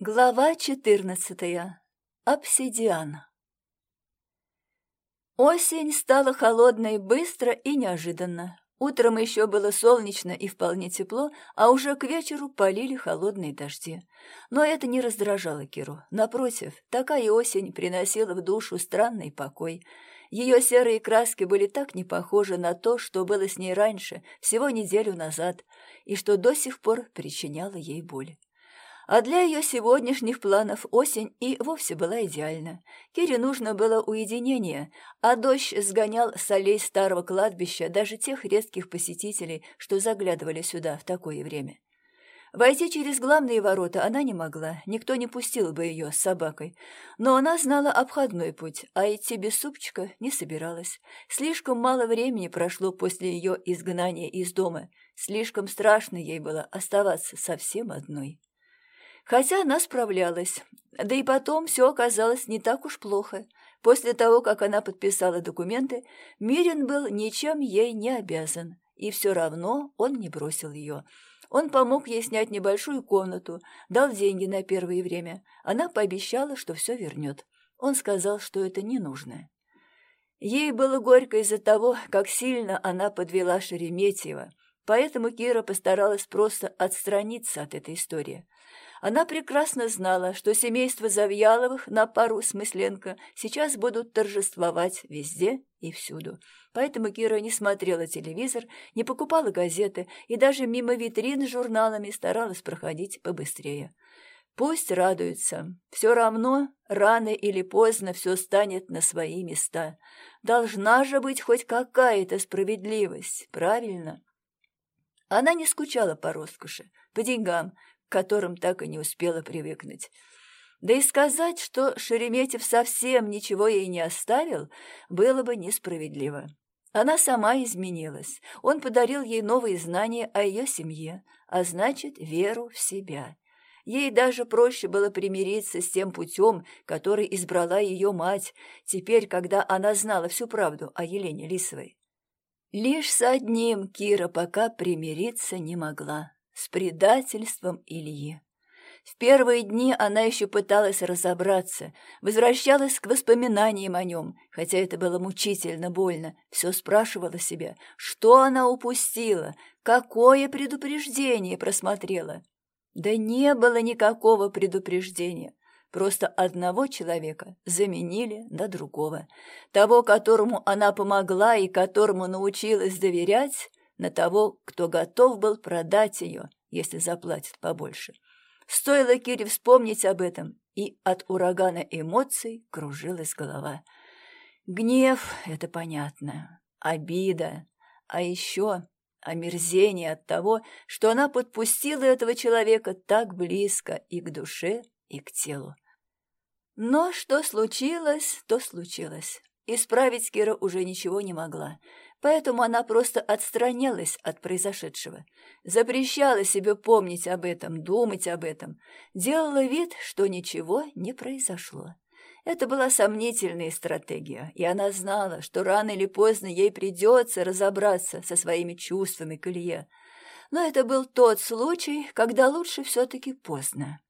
Глава четырнадцатая. Обсидиан. Осень стала холодной быстро и неожиданно. Утром еще было солнечно и вполне тепло, а уже к вечеру полили холодные дожди. Но это не раздражало Киру. Напротив, такая осень приносила в душу странный покой. Ее серые краски были так не похожи на то, что было с ней раньше, всего неделю назад, и что до сих пор причиняло ей боль. А для ее сегодняшних планов осень и вовсе была идеальна. Кире нужно было уединение, а дождь сгонял с аллей старого кладбища даже тех редких посетителей, что заглядывали сюда в такое время. Войти через главные ворота она не могла, никто не пустил бы ее с собакой. Но она знала обходной путь, а идти без супчика не собиралась. Слишком мало времени прошло после ее изгнания из дома, слишком страшно ей было оставаться совсем одной. Хотя она справлялась. Да и потом все оказалось не так уж плохо. После того, как она подписала документы, Мирин был ничем ей не обязан. И все равно он не бросил ее. Он помог ей снять небольшую комнату, дал деньги на первое время. Она пообещала, что все вернет. Он сказал, что это не нужно. Ей было горько из-за того, как сильно она подвела Шереметьева, поэтому Кира постаралась просто отстраниться от этой истории. Она прекрасно знала, что семейство Завьяловых на пару с Мысленко сейчас будут торжествовать везде и всюду. Поэтому Кира не смотрела телевизор, не покупала газеты и даже мимо витрин с журналами старалась проходить побыстрее. Пусть радуются. Все равно, рано или поздно все станет на свои места. Должна же быть хоть какая-то справедливость, правильно? Она не скучала по роскоши, по деньгам, которым так и не успела привыкнуть. Да и сказать, что Шереметьев совсем ничего ей не оставил, было бы несправедливо. Она сама изменилась. Он подарил ей новые знания о ее семье, а значит, веру в себя. Ей даже проще было примириться с тем путем, который избрала ее мать, теперь, когда она знала всю правду о Елене Лисовой. Лишь с одним Кира пока примириться не могла с предательством Ильи. В первые дни она еще пыталась разобраться, возвращалась к воспоминаниям о нем, хотя это было мучительно больно, все спрашивала себя, что она упустила, какое предупреждение просмотрела. Да не было никакого предупреждения. Просто одного человека заменили на другого. Того, которому она помогла и которому научилась доверять, на того, кто готов был продать ее, если заплатит побольше. Стоило Кире вспомнить об этом, и от урагана эмоций кружилась голова. Гнев — это понятно, обида, а еще омерзение от того, что она подпустила этого человека так близко и к душе, и к телу. Но что случилось, то случилось. Исправить Кира уже ничего не могла поэтому она просто отстранялась от произошедшего, запрещала себе помнить об этом, думать об этом, делала вид, что ничего не произошло. Это была сомнительная стратегия, и она знала, что рано или поздно ей придется разобраться со своими чувствами к Илье. Но это был тот случай, когда лучше все-таки поздно.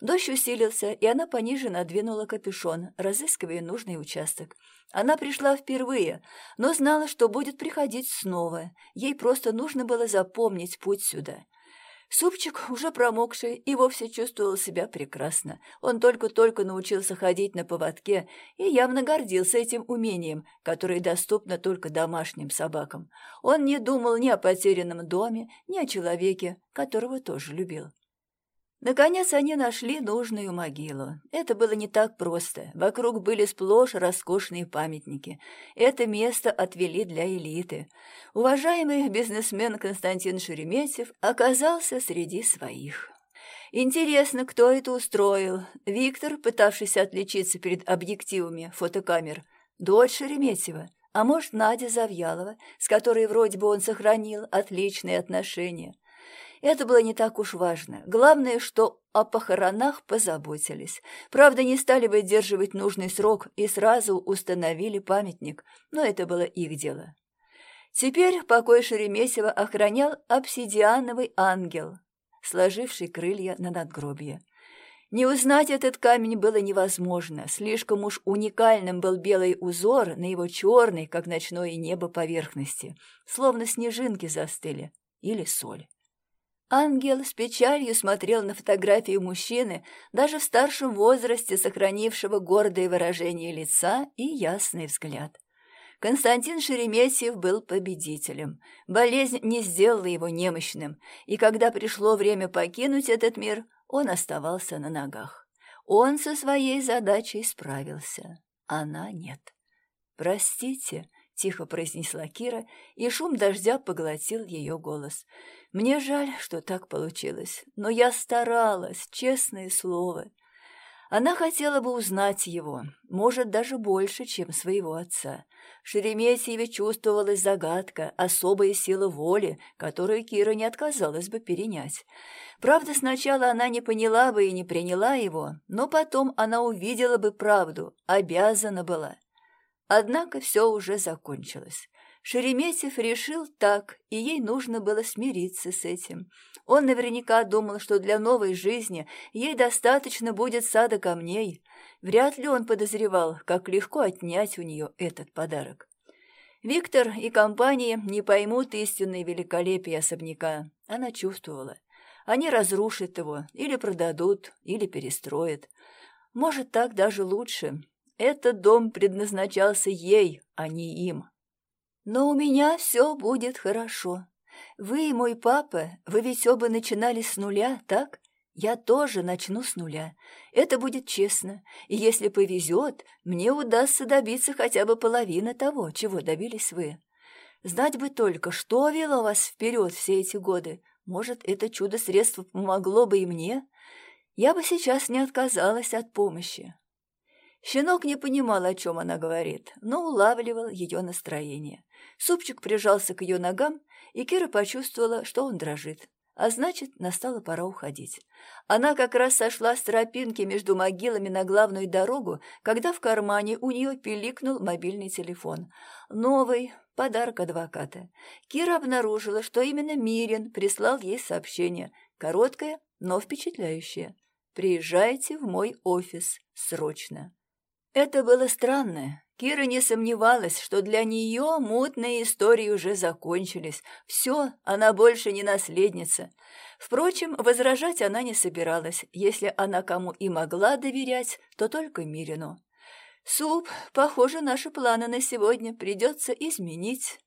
Дождь усилился, и она пониже надвинула капюшон, разыскивая нужный участок. Она пришла впервые, но знала, что будет приходить снова. Ей просто нужно было запомнить путь сюда. Супчик, уже промокший, и вовсе чувствовал себя прекрасно. Он только-только научился ходить на поводке и явно гордился этим умением, которое доступно только домашним собакам. Он не думал ни о потерянном доме, ни о человеке, которого тоже любил. Наконец они нашли нужную могилу. Это было не так просто. Вокруг были сплошь роскошные памятники. Это место отвели для элиты. Уважаемый бизнесмен Константин Шереметьев оказался среди своих. Интересно, кто это устроил? Виктор, пытавшийся отличиться перед объективами фотокамер, дочь Шереметьева, а может, Надя Завьялова, с которой вроде бы он сохранил отличные отношения. Это было не так уж важно. Главное, что о похоронах позаботились. Правда, не стали выдерживать нужный срок и сразу установили памятник, но это было их дело. Теперь покой Шереметьева охранял обсидиановый ангел, сложивший крылья на надгробье. Не узнать этот камень было невозможно, слишком уж уникальным был белый узор на его черной, как ночное небо, поверхности, словно снежинки застыли или соль. Ангел с печалью смотрел на фотографию мужчины, даже в старшем возрасте сохранившего гордое выражение лица и ясный взгляд. Константин Шереметьев был победителем. Болезнь не сделала его немощным, и когда пришло время покинуть этот мир, он оставался на ногах. Он со своей задачей справился, она нет. «Простите», — тихо произнесла Кира, и шум дождя поглотил ее голос. «Мне жаль, что так получилось, но я старалась, честное слово». Она хотела бы узнать его, может, даже больше, чем своего отца. В Шереметьеве чувствовалась загадка, особая сила воли, которую Кира не отказалась бы перенять. Правда, сначала она не поняла бы и не приняла его, но потом она увидела бы правду, обязана была. Однако все уже закончилось. Шереметьев решил так, и ей нужно было смириться с этим. Он наверняка думал, что для новой жизни ей достаточно будет сада камней. Вряд ли он подозревал, как легко отнять у нее этот подарок. Виктор и компания не поймут истинное великолепие особняка. Она чувствовала. Они разрушат его, или продадут, или перестроят. Может, так даже лучше. Этот дом предназначался ей, а не им. Но у меня все будет хорошо. Вы и мой папа, вы ведь оба начинали с нуля, так? Я тоже начну с нуля. Это будет честно. И если повезет, мне удастся добиться хотя бы половины того, чего добились вы. Знать бы только, что вело вас вперед все эти годы, может, это чудо-средство помогло бы и мне? Я бы сейчас не отказалась от помощи. Щенок не понимал, о чем она говорит, но улавливал ее настроение. Супчик прижался к ее ногам, и Кира почувствовала, что он дрожит. А значит, настала пора уходить. Она как раз сошла с тропинки между могилами на главную дорогу, когда в кармане у нее пиликнул мобильный телефон. Новый, подарок адвоката. Кира обнаружила, что именно Мирин прислал ей сообщение. Короткое, но впечатляющее. «Приезжайте в мой офис. Срочно». Это было странно. Кира не сомневалась, что для нее мутные истории уже закончились. Все, она больше не наследница. Впрочем, возражать она не собиралась. Если она кому и могла доверять, то только Мирину. «Суп, похоже, наши планы на сегодня придется изменить».